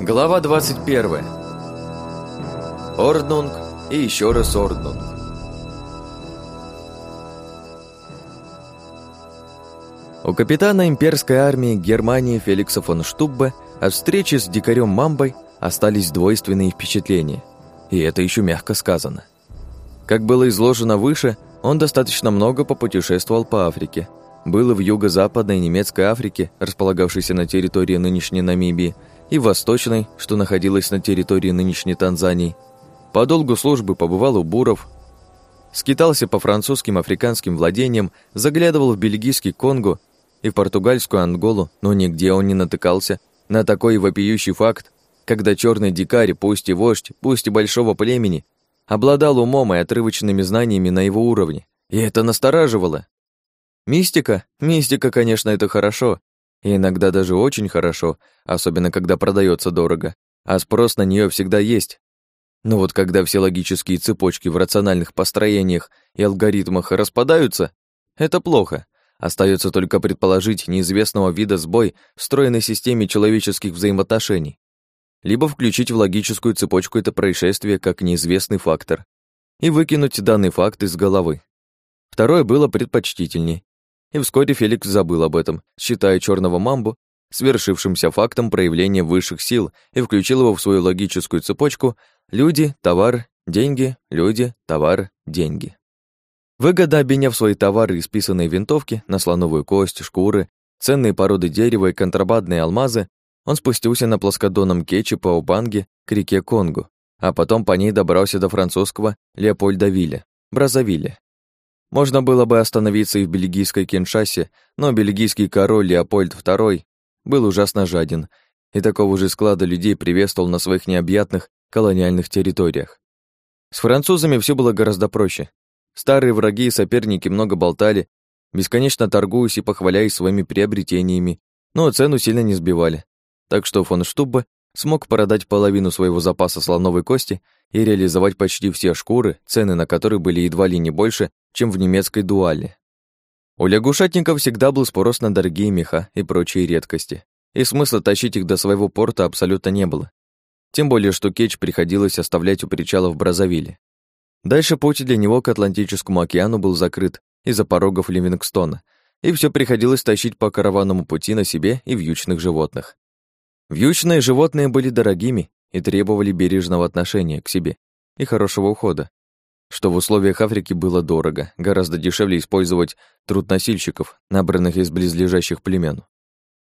Глава 21. Орднунг и еще раз Орднунг. У капитана имперской армии Германии Феликса фон Штуббе от встречи с дикарем Мамбой остались двойственные впечатления. И это еще мягко сказано. Как было изложено выше, он достаточно много попутешествовал по Африке. Был в юго-западной немецкой Африке, располагавшейся на территории нынешней Намибии, и Восточной, что находилась на территории нынешней Танзании. По долгу службы побывал у буров, скитался по французским африканским владениям, заглядывал в бельгийский Конго и в португальскую Анголу, но нигде он не натыкался на такой вопиющий факт, когда черный дикарь, пусть и вождь, пусть и большого племени, обладал умом и отрывочными знаниями на его уровне. И это настораживало. Мистика? Мистика, конечно, это хорошо, и иногда даже очень хорошо, особенно когда продается дорого, а спрос на нее всегда есть. Но вот когда все логические цепочки в рациональных построениях и алгоритмах распадаются, это плохо. Остается только предположить неизвестного вида сбой в встроенной системе человеческих взаимоотношений. Либо включить в логическую цепочку это происшествие как неизвестный фактор и выкинуть данный факт из головы. Второе было предпочтительней, и вскоре Феликс забыл об этом, считая черного мамбу свершившимся фактом проявления высших сил и включил его в свою логическую цепочку «люди, товар, деньги, люди, товар, деньги». Выгода, обменяв свои товары исписанные винтовки на слоновую кость, шкуры, ценные породы дерева и контрабандные алмазы, он спустился на плоскодонном кетче по Убанге к реке Конго, а потом по ней добрался до французского Леопольда-Вилля, Бразовилля. Можно было бы остановиться и в бельгийской Киншасе, но бельгийский король Леопольд II был ужасно жаден, и такого же склада людей приветствовал на своих необъятных колониальных территориях. С французами все было гораздо проще. Старые враги и соперники много болтали, бесконечно торгуясь и похваляясь своими приобретениями, но цену сильно не сбивали. Так что фон Штубbe смог продать половину своего запаса слоновой кости и реализовать почти все шкуры, цены на которые были едва ли не больше, чем в немецкой дуале. У лягушатников всегда был спрос на дорогие меха и прочие редкости, и смысла тащить их до своего порта абсолютно не было. Тем более, что Кетч приходилось оставлять у причала в Бразовиле. Дальше путь для него к Атлантическому океану был закрыт из-за порогов Ливингстона, и все приходилось тащить по караванному пути на себе и вьючных животных. Вьючные животные были дорогими и требовали бережного отношения к себе и хорошего ухода, что в условиях Африки было дорого, гораздо дешевле использовать труд носильщиков, набранных из близлежащих племен.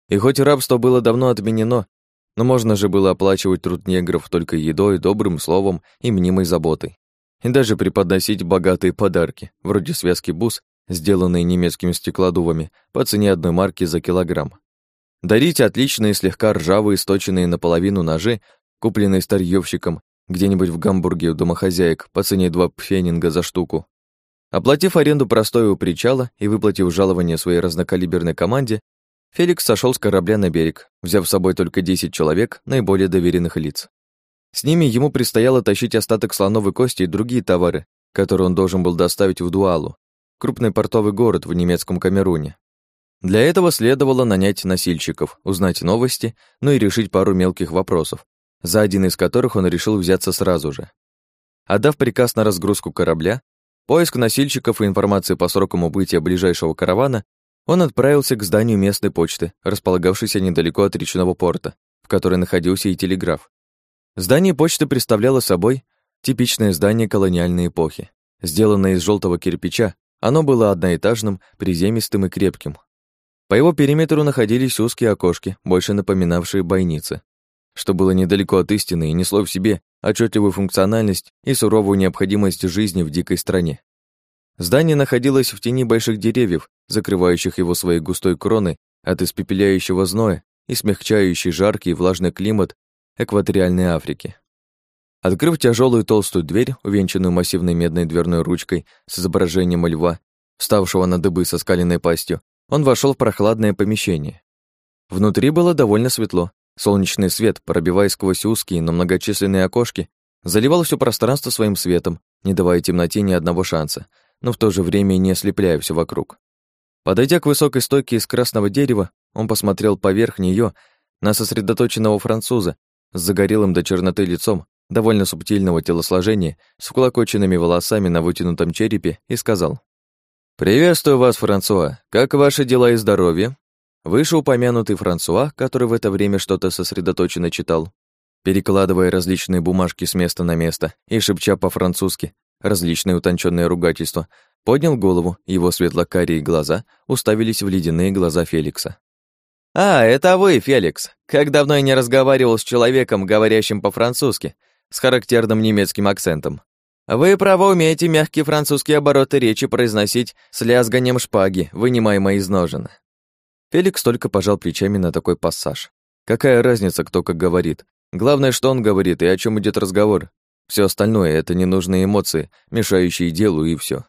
И хоть рабство было давно отменено, но можно же было оплачивать труд негров только едой, добрым словом и мнимой заботой. И даже преподносить богатые подарки, вроде связки бус, сделанные немецкими стеклодувами, по цене одной марки за килограмм. Дарить отличные, слегка ржавые, сточенные наполовину ножи, купленные старьёвщиком, где-нибудь в Гамбурге у домохозяек по цене два пфенинга за штуку. Оплатив аренду простой у причала и выплатив жалование своей разнокалиберной команде, Феликс сошел с корабля на берег, взяв с собой только 10 человек, наиболее доверенных лиц. С ними ему предстояло тащить остаток слоновой кости и другие товары, которые он должен был доставить в Дуалу, крупный портовый город в немецком Камеруне. Для этого следовало нанять носильщиков, узнать новости, ну и решить пару мелких вопросов, за один из которых он решил взяться сразу же. Отдав приказ на разгрузку корабля, поиск носильщиков и информации по срокам убытия ближайшего каравана, он отправился к зданию местной почты, располагавшейся недалеко от речного порта, в которой находился и телеграф. Здание почты представляло собой типичное здание колониальной эпохи. Сделанное из желтого кирпича, оно было одноэтажным, приземистым и крепким. По его периметру находились узкие окошки, больше напоминавшие бойницы что было недалеко от истины и несло в себе отчетливую функциональность и суровую необходимость жизни в дикой стране. Здание находилось в тени больших деревьев, закрывающих его своей густой кроной от испепеляющего зноя и смягчающий жаркий и влажный климат экваториальной Африки. Открыв тяжелую толстую дверь, увенчанную массивной медной дверной ручкой с изображением льва, вставшего на дыбы со скаленной пастью, он вошел в прохладное помещение. Внутри было довольно светло, Солнечный свет, пробиваясь сквозь узкие, но многочисленные окошки, заливал все пространство своим светом, не давая темноте ни одного шанса, но в то же время не ослепляя все вокруг. Подойдя к высокой стойке из красного дерева, он посмотрел поверх нее на сосредоточенного француза, с загорелым до черноты лицом, довольно субтильного телосложения, с вклокоченными волосами на вытянутом черепе, и сказал. «Приветствую вас, Франсуа. Как ваши дела и здоровье?» Вышеупомянутый Франсуа, который в это время что-то сосредоточенно читал, перекладывая различные бумажки с места на место и шепча по-французски различные утонченные ругательства, поднял голову, его светло-карие глаза уставились в ледяные глаза Феликса. «А, это вы, Феликс. Как давно я не разговаривал с человеком, говорящим по-французски, с характерным немецким акцентом. Вы, право, умеете мягкие французские обороты речи произносить с лязганием шпаги, вынимаемой из ножен». Феликс только пожал плечами на такой пассаж. Какая разница, кто как говорит? Главное, что он говорит и о чем идет разговор. Все остальное — это ненужные эмоции, мешающие делу, и все.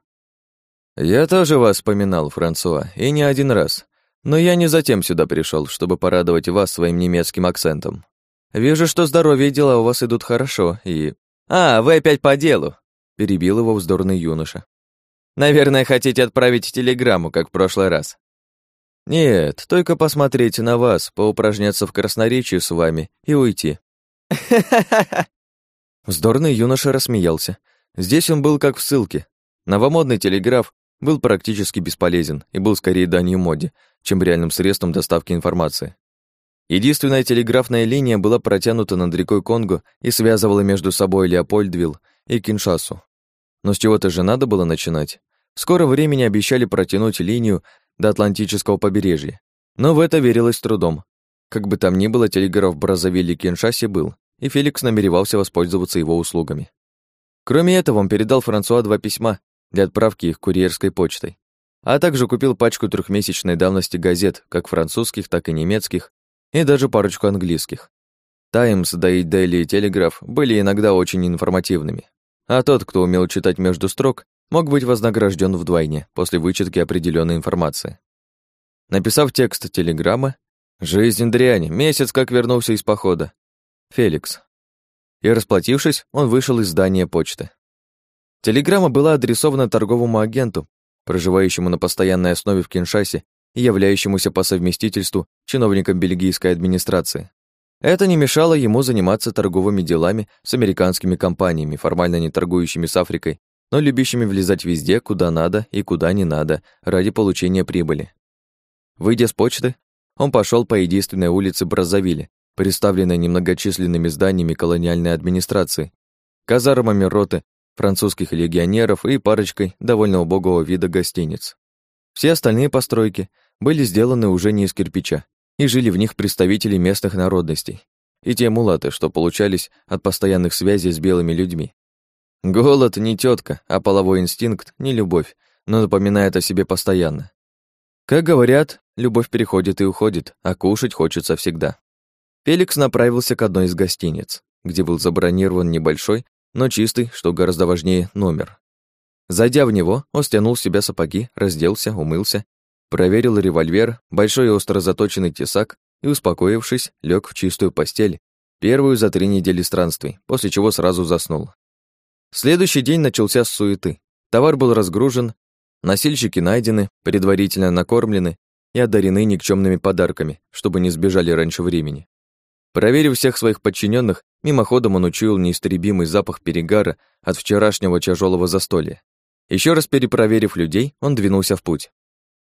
«Я тоже вас вспоминал, Франсуа, и не один раз. Но я не затем сюда пришел, чтобы порадовать вас своим немецким акцентом. Вижу, что здоровье и дела у вас идут хорошо, и... А, вы опять по делу!» — перебил его вздорный юноша. «Наверное, хотите отправить телеграмму, как в прошлый раз». «Нет, только посмотреть на вас, поупражняться в красноречии с вами и уйти». Вздорный юноша рассмеялся. Здесь он был как в ссылке. Новомодный телеграф был практически бесполезен и был скорее данью моде, чем реальным средством доставки информации. Единственная телеграфная линия была протянута над рекой Конго и связывала между собой Леопольдвилл и Киншасу. Но с чего-то же надо было начинать. В скором времени обещали протянуть линию до Атлантического побережья. Но в это верилось трудом. Как бы там ни было, телеграф в Бразовилле и Киншасе был, и Феликс намеревался воспользоваться его услугами. Кроме этого, он передал Франсуа два письма для отправки их курьерской почтой, а также купил пачку трехмесячной давности газет, как французских, так и немецких, и даже парочку английских. «Таймс», да и «Дейли Телеграф» были иногда очень информативными, а тот, кто умел читать между строк, мог быть вознагражден вдвойне после вычетки определенной информации. Написав текст телеграммы «Жизнь дрянь, месяц как вернулся из похода, Феликс. И расплатившись, он вышел из здания почты. Телеграмма была адресована торговому агенту, проживающему на постоянной основе в Киншасе и являющемуся по совместительству чиновником бельгийской администрации. Это не мешало ему заниматься торговыми делами с американскими компаниями, формально не торгующими с Африкой, но любящими влезать везде, куда надо и куда не надо, ради получения прибыли. Выйдя с почты, он пошел по единственной улице Браззавилля, представленной немногочисленными зданиями колониальной администрации, казармами роты французских легионеров и парочкой довольно убогого вида гостиниц. Все остальные постройки были сделаны уже не из кирпича, и жили в них представители местных народностей, и те мулаты, что получались от постоянных связей с белыми людьми. Голод не тетка, а половой инстинкт не любовь, но напоминает о себе постоянно. Как говорят, любовь переходит и уходит, а кушать хочется всегда. Феликс направился к одной из гостиниц, где был забронирован небольшой, но чистый, что гораздо важнее, номер. Зайдя в него, он стянул с себя сапоги, разделся, умылся, проверил револьвер, большой и остро заточенный тесак и, успокоившись, лег в чистую постель, первую за три недели странствий, после чего сразу заснул. Следующий день начался с суеты. Товар был разгружен, носильщики найдены, предварительно накормлены и одарены никчемными подарками, чтобы не сбежали раньше времени. Проверив всех своих подчиненных, мимоходом он учуял неистребимый запах перегара от вчерашнего тяжелого застолья. Еще раз перепроверив людей, он двинулся в путь.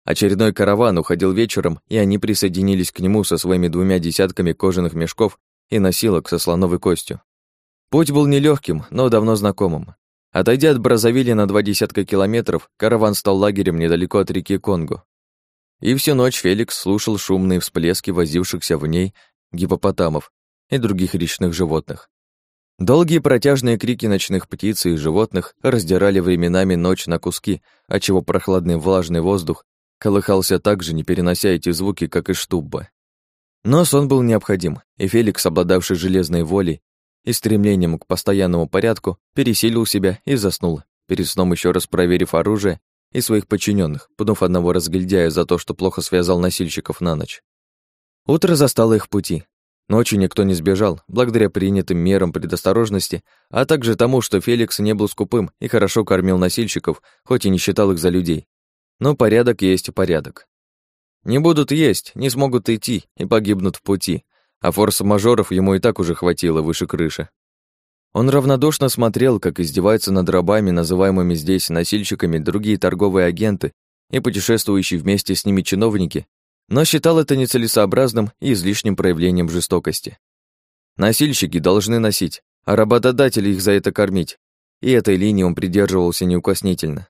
Очередной караван уходил вечером, и они присоединились к нему со своими двумя десятками кожаных мешков и носилок со слоновой костью. Путь был нелегким, но давно знакомым. Отойдя от Бразовили на два десятка километров, караван стал лагерем недалеко от реки Конго. И всю ночь Феликс слушал шумные всплески возившихся в ней гипопотамов и других речных животных. Долгие протяжные крики ночных птиц и животных раздирали временами ночь на куски, отчего прохладный влажный воздух колыхался так же, не перенося эти звуки, как и штубба. Но сон был необходим, и Феликс, обладавший железной волей и стремлением к постоянному порядку, пересилил себя и заснул, перед сном еще раз проверив оружие и своих подчиненных, пнув одного разгильдяя за то, что плохо связал носильщиков на ночь. Утро застало их пути. Ночью никто не сбежал, благодаря принятым мерам предосторожности, а также тому, что Феликс не был скупым и хорошо кормил носильщиков, хоть и не считал их за людей. Но порядок есть порядок. Не будут есть, не смогут идти и погибнут в пути. А форс-мажоров ему и так уже хватило выше крыши. Он равнодушно смотрел, как издеваются над рабами, называемыми здесь носильщиками, другие торговые агенты и путешествующие вместе с ними чиновники, но считал это нецелесообразным и излишним проявлением жестокости. Носильщики должны носить, а работодатели их за это кормить, и этой линии он придерживался неукоснительно.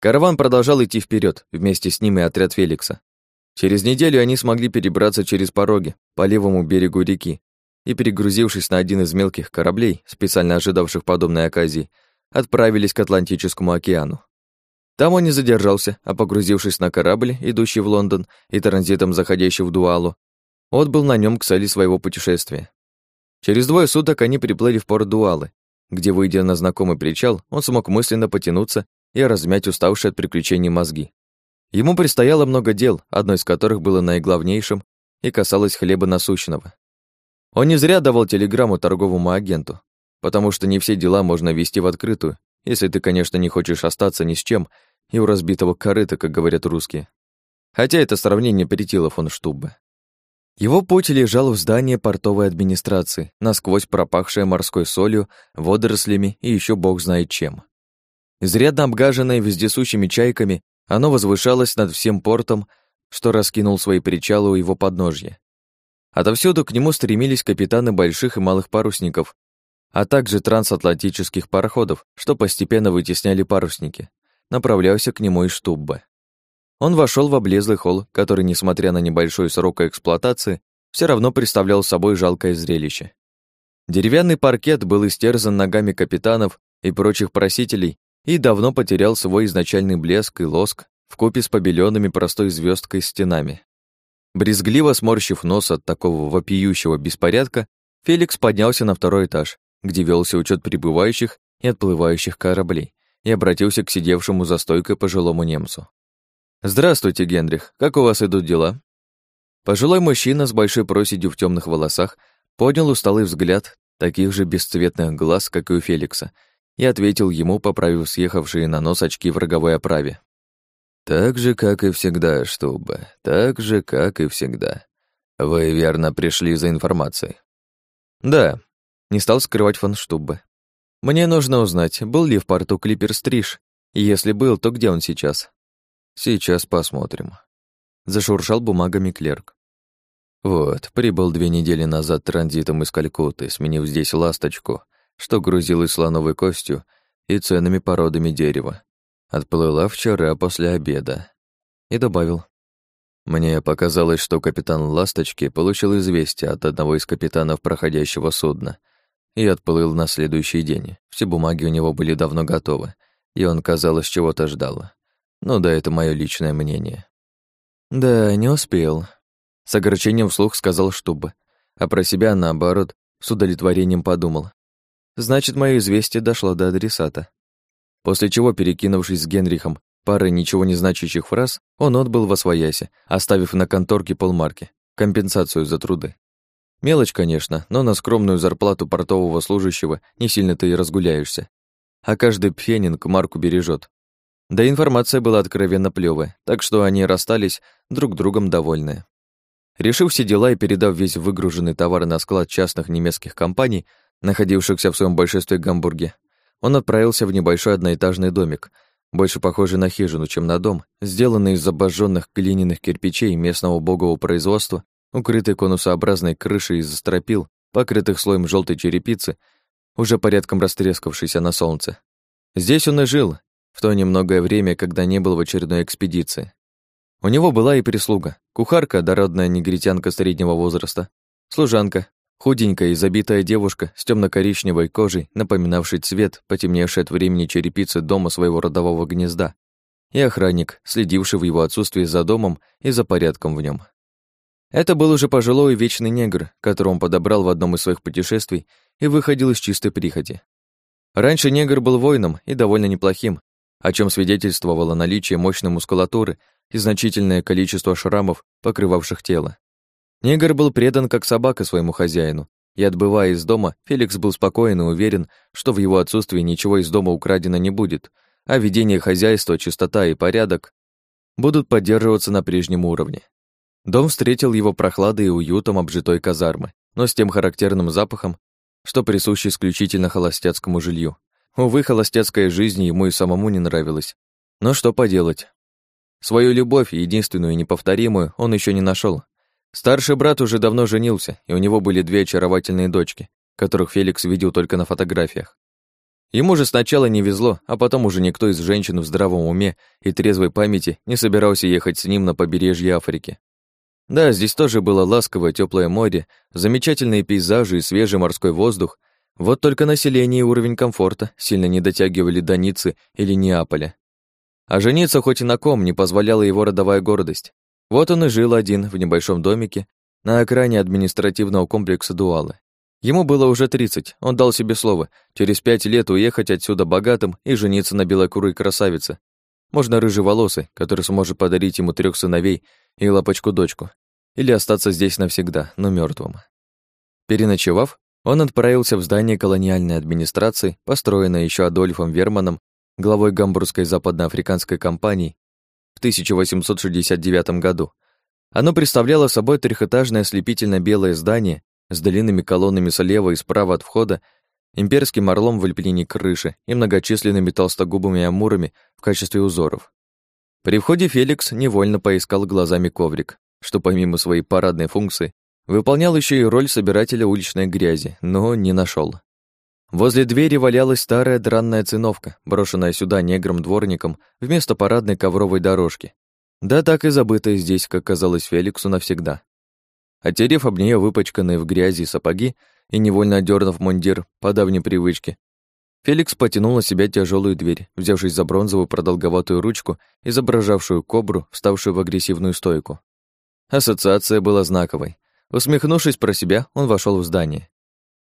Караван продолжал идти вперед, вместе с ним и отряд Феликса. Через неделю они смогли перебраться через пороги по левому берегу реки и, перегрузившись на один из мелких кораблей, специально ожидавших подобной оказии, отправились к Атлантическому океану. Там он не задержался, а погрузившись на корабль, идущий в Лондон и транзитом заходящий в Дуалу, отбыл на нем к цели своего путешествия. Через двое суток они приплыли в порт Дуалы, где, выйдя на знакомый причал, он смог мысленно потянуться и размять уставшие от приключений мозги. Ему предстояло много дел, одно из которых было наиглавнейшим и касалось хлеба насущного. Он не зря давал телеграмму торговому агенту, потому что не все дела можно вести в открытую, если ты, конечно, не хочешь остаться ни с чем и у разбитого корыта, как говорят русские. Хотя это сравнение претило фон Штуббе. Его путь лежал в здании портовой администрации, насквозь пропахшее морской солью, водорослями и еще бог знает чем. Изрядно обгаженное вездесущими чайками, оно возвышалось над всем портом, что раскинул свои причалы у его подножья. Отовсюду к нему стремились капитаны больших и малых парусников, а также трансатлантических пароходов, что постепенно вытесняли парусники. Направлялся к нему и Штубба. Он вошел в облезлый холл, который, несмотря на небольшой срок эксплуатации, все равно представлял собой жалкое зрелище. Деревянный паркет был истерзан ногами капитанов и прочих просителей и давно потерял свой изначальный блеск и лоск в купе с побеленными простой звездкой стенами. Брезгливо сморщив нос от такого вопиющего беспорядка, Феликс поднялся на второй этаж, где велся учет прибывающих и отплывающих кораблей, и обратился к сидевшему за стойкой пожилому немцу. «Здравствуйте, Генрих, как у вас идут дела?» Пожилой мужчина с большой проседью в темных волосах поднял усталый взгляд таких же бесцветных глаз, как и у Феликса, и ответил ему, поправив съехавшие на нос очки в роговой оправе. «Так же, как и всегда, Штуба, так же, как и всегда. Вы верно пришли за информацией?» «Да», — не стал скрывать фон Штубе. «Мне нужно узнать, был ли в порту Клипер Стриж, и если был, то где он сейчас?» «Сейчас посмотрим», — зашуршал бумагами клерк. «Вот, прибыл две недели назад транзитом из Калькутты, сменив здесь ласточку, что грузилась слоновой костью и ценными породами дерева. Отплыла вчера после обеда. И добавил. Мне показалось, что капитан «Ласточки» получил известие от одного из капитанов проходящего судна и отплыл на следующий день. Все бумаги у него были давно готовы, и он, казалось, чего-то ждал. Ну да, это мое личное мнение. Да, не успел. С огорчением вслух сказал Штуб, а про себя, наоборот, с удовлетворением подумал. Значит, мое известие дошло до адресата. После чего, перекинувшись с Генрихом парой ничего не значащих фраз, он отбыл во своясе, оставив на конторке полмарки, компенсацию за труды. Мелочь, конечно, но на скромную зарплату портового служащего не сильно ты и разгуляешься. А каждый пфенинг марку бережет. Да информация была откровенно плевая, так что они расстались друг другом довольные. Решив все дела и передав весь выгруженный товар на склад частных немецких компаний, находившихся в своем большинстве Гамбурге, он отправился в небольшой одноэтажный домик, больше похожий на хижину, чем на дом, сделанный из обожженных глиняных кирпичей местного богового производства, укрытый конусообразной крышей из стропил, покрытых слоем желтой черепицы, уже порядком растрескавшейся на солнце. Здесь он и жил, в то немногое время, когда не был в очередной экспедиции. У него была и прислуга, кухарка, дородная негритянка среднего возраста, служанка, Худенькая и забитая девушка с темно-коричневой кожей, напоминавшей цвет, потемневшей от времени черепицы дома своего родового гнезда, и охранник, следивший в его отсутствии за домом и за порядком в нем. Это был уже пожилой и вечный негр, которого он подобрал в одном из своих путешествий и выходил из чистой прихоти. Раньше негр был воином и довольно неплохим, о чем свидетельствовало наличие мощной мускулатуры и значительное количество шрамов, покрывавших тело. Негр был предан как собака своему хозяину, и, отбывая из дома, Феликс был спокоен и уверен, что в его отсутствии ничего из дома украдено не будет, а ведение хозяйства, чистота и порядок будут поддерживаться на прежнем уровне. Дом встретил его прохладой и уютом обжитой казармы, но с тем характерным запахом, что присущ исключительно холостяцкому жилью. Увы, холостяцкая жизнь ему и самому не нравилась. Но что поделать? Свою любовь, единственную и неповторимую, он еще не нашел. Старший брат уже давно женился, и у него были две очаровательные дочки, которых Феликс видел только на фотографиях. Ему же сначала не везло, а потом уже никто из женщин в здравом уме и трезвой памяти не собирался ехать с ним на побережье Африки. Да, здесь тоже было ласковое теплое море, замечательные пейзажи и свежий морской воздух, вот только население и уровень комфорта сильно не дотягивали до Ниццы или Неаполя. А жениться хоть и на ком не позволяла его родовая гордость. Вот он и жил один в небольшом домике на окраине административного комплекса Дуалы. Ему было уже 30, он дал себе слово через пять лет уехать отсюда богатым и жениться на белокурой красавице. Можно рыжеволосой, который сможет подарить ему трех сыновей и лапочку-дочку. Или остаться здесь навсегда, но мертвым. Переночевав, он отправился в здание колониальной администрации, построенное еще Адольфом Верманом, главой Гамбургской западноафриканской компании в 1869 году. Оно представляло собой трехэтажное ослепительно-белое здание с длинными колоннами слева и справа от входа, имперским орлом в альпинине крыши и многочисленными толстогубыми амурами в качестве узоров. При входе Феликс невольно поискал глазами коврик, что помимо своей парадной функции выполнял еще и роль собирателя уличной грязи, но не нашел. Возле двери валялась старая дранная циновка, брошенная сюда негром-дворником вместо парадной ковровой дорожки. Да так и забытая здесь, как казалось Феликсу навсегда. Отерев об нее выпачканные в грязи сапоги и невольно одернув мундир по давней привычке, Феликс потянул на себя тяжелую дверь, взявшись за бронзовую продолговатую ручку, изображавшую кобру, вставшую в агрессивную стойку. Ассоциация была знаковой. Усмехнувшись про себя, он вошел в здание.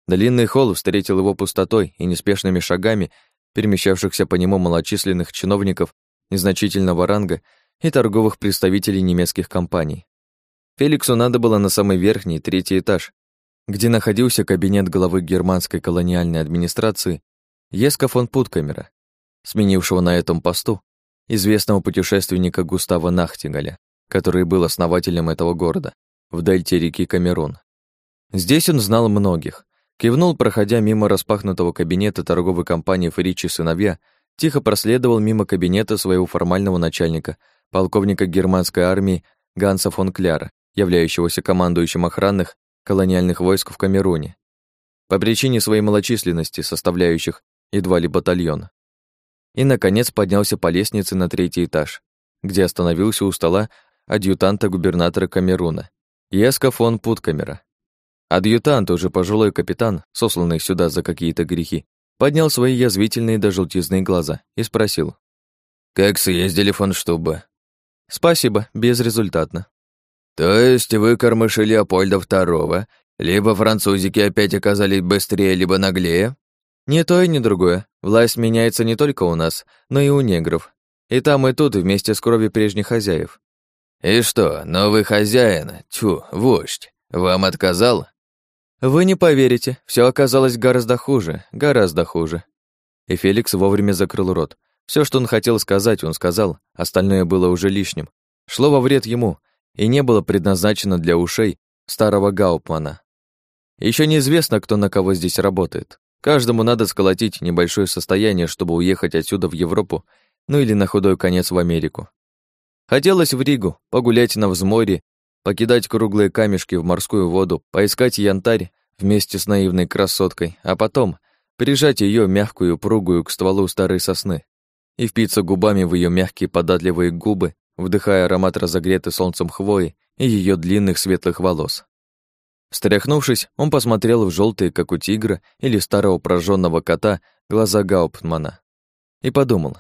Длинный холл встретил его пустотой и неспешными шагами перемещавшихся по нему малочисленных чиновников незначительного ранга и торговых представителей немецких компаний. Феликсу надо было на самый верхний, третий этаж, где находился кабинет главы германской колониальной администрации Еска фон Путкамера, сменившего на этом посту известного путешественника Густава Нахтигаля, который был основателем этого города в дельте реки Камерун. Здесь он знал многих. Кивнул, проходя мимо распахнутого кабинета торговой компании «Фричи сыновья», тихо проследовал мимо кабинета своего формального начальника, полковника германской армии Ганса фон Кляра, являющегося командующим охранных колониальных войск в Камеруне, по причине своей малочисленности, составляющих едва ли батальон. И, наконец, поднялся по лестнице на третий этаж, где остановился у стола адъютанта губернатора Камеруна, Еска фон Путкамера. Адъютант, уже пожилой капитан, сосланный сюда за какие-то грехи, поднял свои язвительные до желтизны глаза и спросил. «Как съездили, фон Штубе?» «Спасибо, безрезультатно». То есть вы кормыши Леопольда II, либо французики опять оказались быстрее, либо наглее? Ни то и ни другое. Власть меняется не только у нас, но и у негров. И там, и тут, вместе с кровью прежних хозяев. И что, новый хозяин, тьфу, вождь, вам отказал? Вы не поверите, все оказалось гораздо хуже, гораздо хуже. И Феликс вовремя закрыл рот. Все, что он хотел сказать, он сказал, остальное было уже лишним. Шло во вред ему, и не было предназначено для ушей старого Гаупмана. Еще неизвестно, кто на кого здесь работает. Каждому надо сколотить небольшое состояние, чтобы уехать отсюда в Европу, ну или на худой конец в Америку. Хотелось в Ригу, погулять на взморье, покидать круглые камешки в морскую воду, поискать янтарь вместе с наивной красоткой, а потом прижать ее мягкую, пругую к стволу старой сосны и впиться губами в ее мягкие податливые губы вдыхая аромат разогретой солнцем хвои и ее длинных светлых волос. Встряхнувшись, он посмотрел в желтые, как у тигра или старого прожженного кота, глаза Гауптмана и подумал,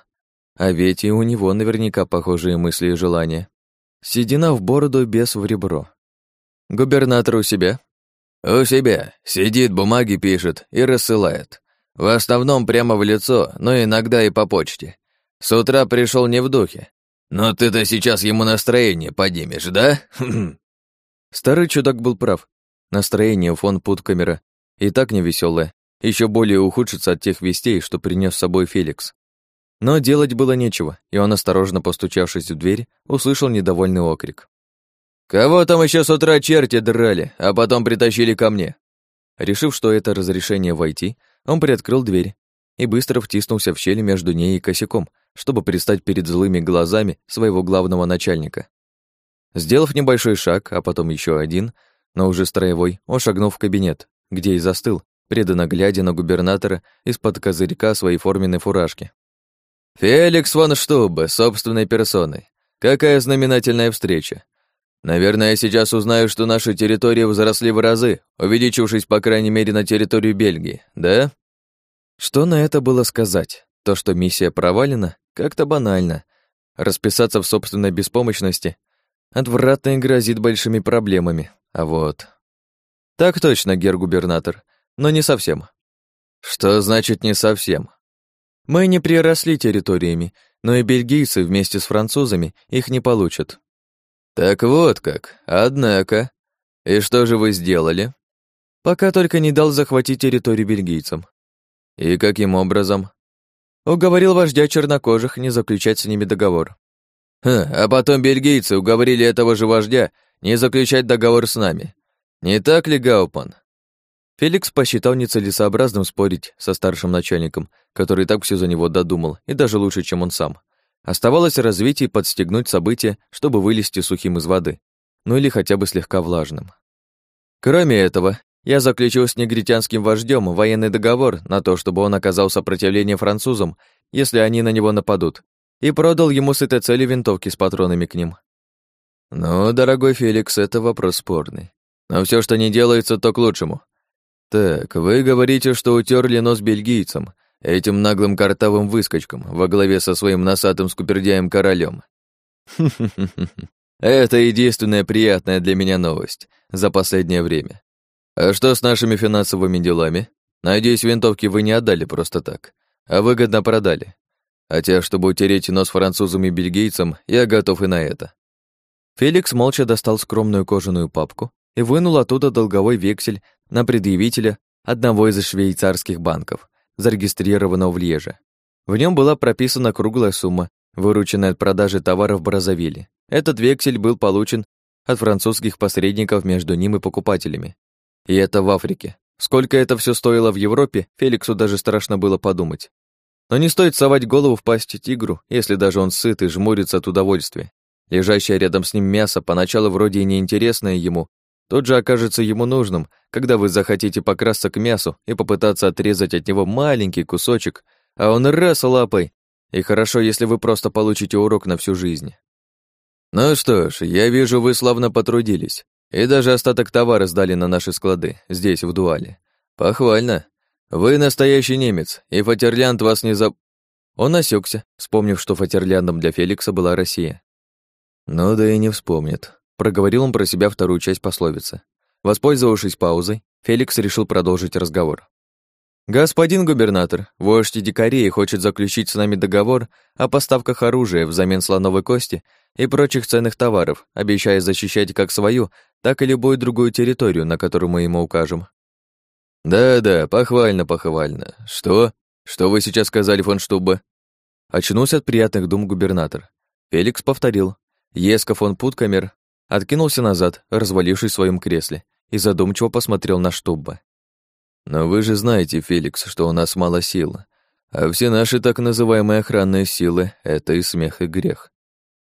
а ведь и у него наверняка похожие мысли и желания. Седина в бороду, без в ребро. Губернатор у себя? У себя. Сидит, бумаги пишет и рассылает. В основном прямо в лицо, но иногда и по почте. С утра пришел не в духе. «Но ты-то сейчас ему настроение поднимешь, да?» Старый чудак был прав. Настроение фон Путкамера и так невеселое, еще более ухудшится от тех вестей, что принес с собой Феликс. Но делать было нечего, и он, осторожно постучавшись в дверь, услышал недовольный окрик. Кого там еще с утра черти драли, а потом притащили ко мне?» Решив, что это разрешение войти, он приоткрыл дверь и быстро втиснулся в щель между ней и косяком, чтобы предстать перед злыми глазами своего главного начальника. Сделав небольшой шаг, а потом еще один, но уже строевой, он шагнул в кабинет, где и застыл, преданно глядя на губернатора из-под козырька своей форменной фуражки. «Феликс фон Штубе, собственной персоной. Какая знаменательная встреча. Наверное, я сейчас узнаю, что наши территории возросли в разы, увеличившись, по крайней мере, на территорию Бельгии, да?» Что на это было сказать? То, что миссия провалена, как-то банально. Расписаться в собственной беспомощности отвратно и грозит большими проблемами. А вот... Так точно, гер-губернатор, но не совсем. Что значит «не совсем»? Мы не приросли территориями, но и бельгийцы вместе с французами их не получат. Так вот как, однако. И что же вы сделали? Пока только не дал захватить территорию бельгийцам. И каким образом? Уговорил вождя чернокожих не заключать с ними договор. Ха, а потом бельгийцы уговорили этого же вождя не заключать договор с нами. Не так ли, Гаупан? Феликс посчитал нецелесообразным спорить со старшим начальником, который так все за него додумал, и даже лучше, чем он сам. Оставалось развить и подстегнуть события, чтобы вылезти сухим из воды, ну или хотя бы слегка влажным. Кроме этого, я заключил с негритянским вождем военный договор на то, чтобы он оказал сопротивление французам, если они на него нападут, и продал ему с этой целью винтовки с патронами к ним. Ну, дорогой Феликс, это вопрос спорный. Но все, что не делается, то к лучшему. Так, вы говорите, что утерли нос бельгийцам, этим наглым картавым выскочкам, во главе со своим носатым скупердяем королем. Это единственная приятная для меня новость за последнее время. А что с нашими финансовыми делами? Надеюсь, винтовки вы не отдали просто так, а выгодно продали. Хотя, чтобы утереть нос французам и бельгийцам, я готов и на это. Феликс молча достал скромную кожаную папку и вынул оттуда долговой вексель на предъявителя одного из швейцарских банков, зарегистрированного в Льеже. В нем была прописана круглая сумма, вырученная от продажи товаров в Бразовиле. Этот вексель был получен от французских посредников между ним и покупателями. И это в Африке. Сколько это все стоило в Европе, Феликсу даже страшно было подумать. Но не стоит совать голову в пасть тигру, если даже он сыт и жмурится от удовольствия. Лежащее рядом с ним мясо поначалу вроде и неинтересное ему, тот же окажется ему нужным, когда вы захотите покрасться к мясу и попытаться отрезать от него маленький кусочек, а он раз лапой. И хорошо, если вы просто получите урок на всю жизнь. Ну что ж, я вижу, вы славно потрудились. И даже остаток товара сдали на наши склады, здесь, в Дуале. Похвально. Вы настоящий немец, и Фатерлянд вас не за... Он осекся, вспомнив, что Фатерляндом для Феликса была Россия. Ну да и не вспомнит. Проговорил он про себя вторую часть пословицы. Воспользовавшись паузой, Феликс решил продолжить разговор. «Господин губернатор, вождь дикарей хочет заключить с нами договор о поставках оружия взамен слоновой кости и прочих ценных товаров, обещая защищать как свою, так и любую другую территорию, на которую мы ему укажем». «Да-да, похвально, похвально. Что? Что вы сейчас сказали, фон Штубе?» Очнулся от приятных дум губернатор. Феликс повторил. Еска фон Путкамер откинулся назад, развалившись в своем кресле, и задумчиво посмотрел на Штубба. «Но вы же знаете, Феликс, что у нас мало сил, а все наши так называемые охранные силы — это и смех, и грех.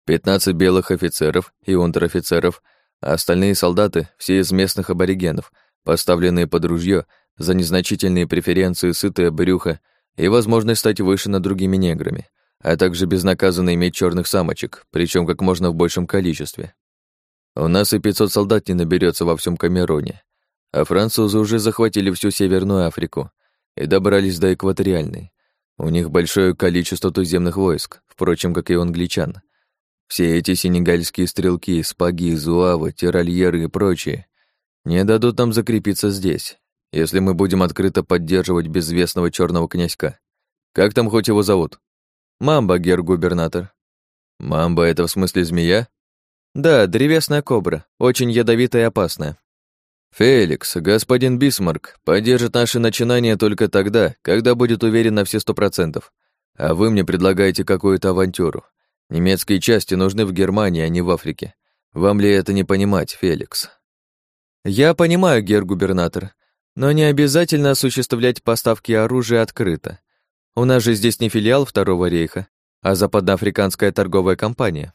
Пятнадцать белых офицеров и унтер-офицеров, а остальные солдаты — все из местных аборигенов, поставленные под ружье за незначительные преференции сытое брюхо и возможность стать выше над другими неграми, а также безнаказанно иметь черных самочек, причем как можно в большем количестве. У нас и 500 солдат не наберется во всем Камероне, а французы уже захватили всю Северную Африку и добрались до экваториальной. У них большое количество туземных войск, впрочем, как и у англичан. Все эти сенегальские стрелки, спаги, зуавы, тирольеры и прочие не дадут нам закрепиться здесь, если мы будем открыто поддерживать безвестного черного князька. Как там хоть его зовут? Мамба, гер-губернатор. Мамба — это в смысле змея? Да, древесная кобра, очень ядовитая и опасная. Феликс, господин Бисмарк, поддержит наши начинания только тогда, когда будет уверен на все сто процентов. А вы мне предлагаете какую-то авантюру. Немецкие части нужны в Германии, а не в Африке. Вам ли это не понимать, Феликс? Я понимаю, гер-губернатор, но не обязательно осуществлять поставки оружия открыто. У нас же здесь не филиал Второго рейха, а западноафриканская торговая компания.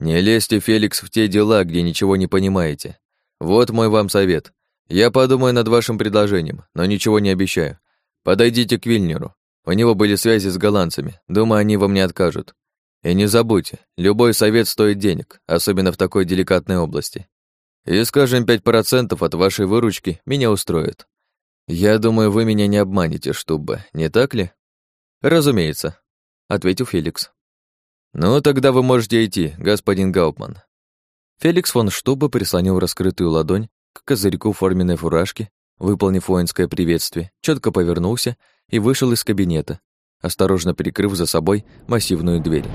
Не лезьте, Феликс, в те дела, где ничего не понимаете. Вот мой вам совет. Я подумаю над вашим предложением, но ничего не обещаю. Подойдите к Вильнеру. У него были связи с голландцами. Думаю, они вам не откажут. И не забудьте, любой совет стоит денег, особенно в такой деликатной области. И, скажем, 5% от вашей выручки меня устроит. Я думаю, вы меня не обманете, чтобы, не так ли? Разумеется, ответил Феликс. Ну, тогда вы можете идти, господин Гауптман. Феликс фон Штуба прислонил раскрытую ладонь к козырьку форменной фуражки, выполнив воинское приветствие, четко повернулся и вышел из кабинета, осторожно прикрыв за собой массивную дверь.